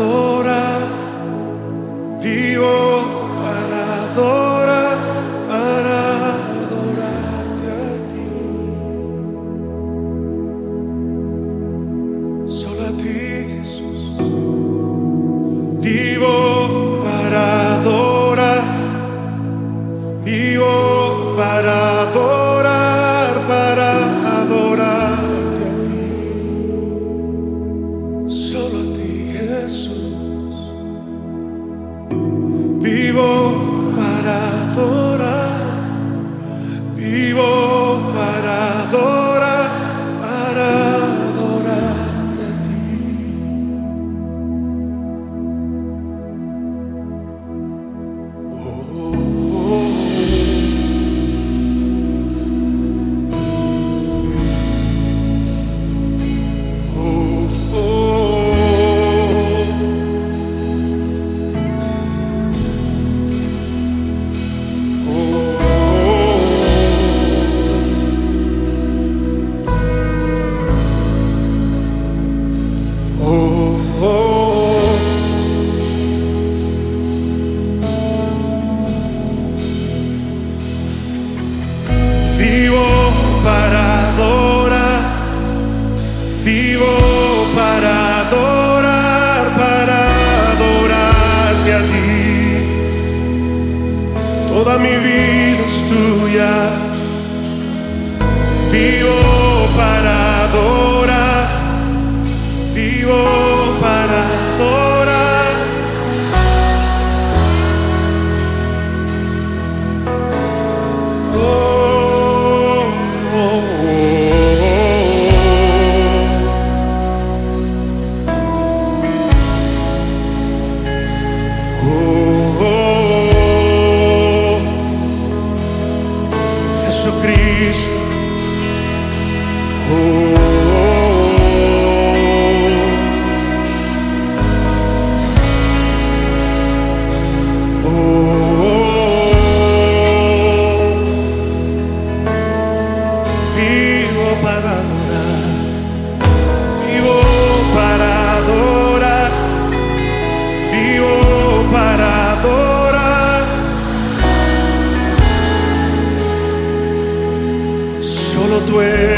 follow Vivo para adorar, vivo para adorar, para adorarte a ti. Toda mi vida es tuya. Vivo para adorar, vivo Cristo. Oh, oh, oh. oh. way.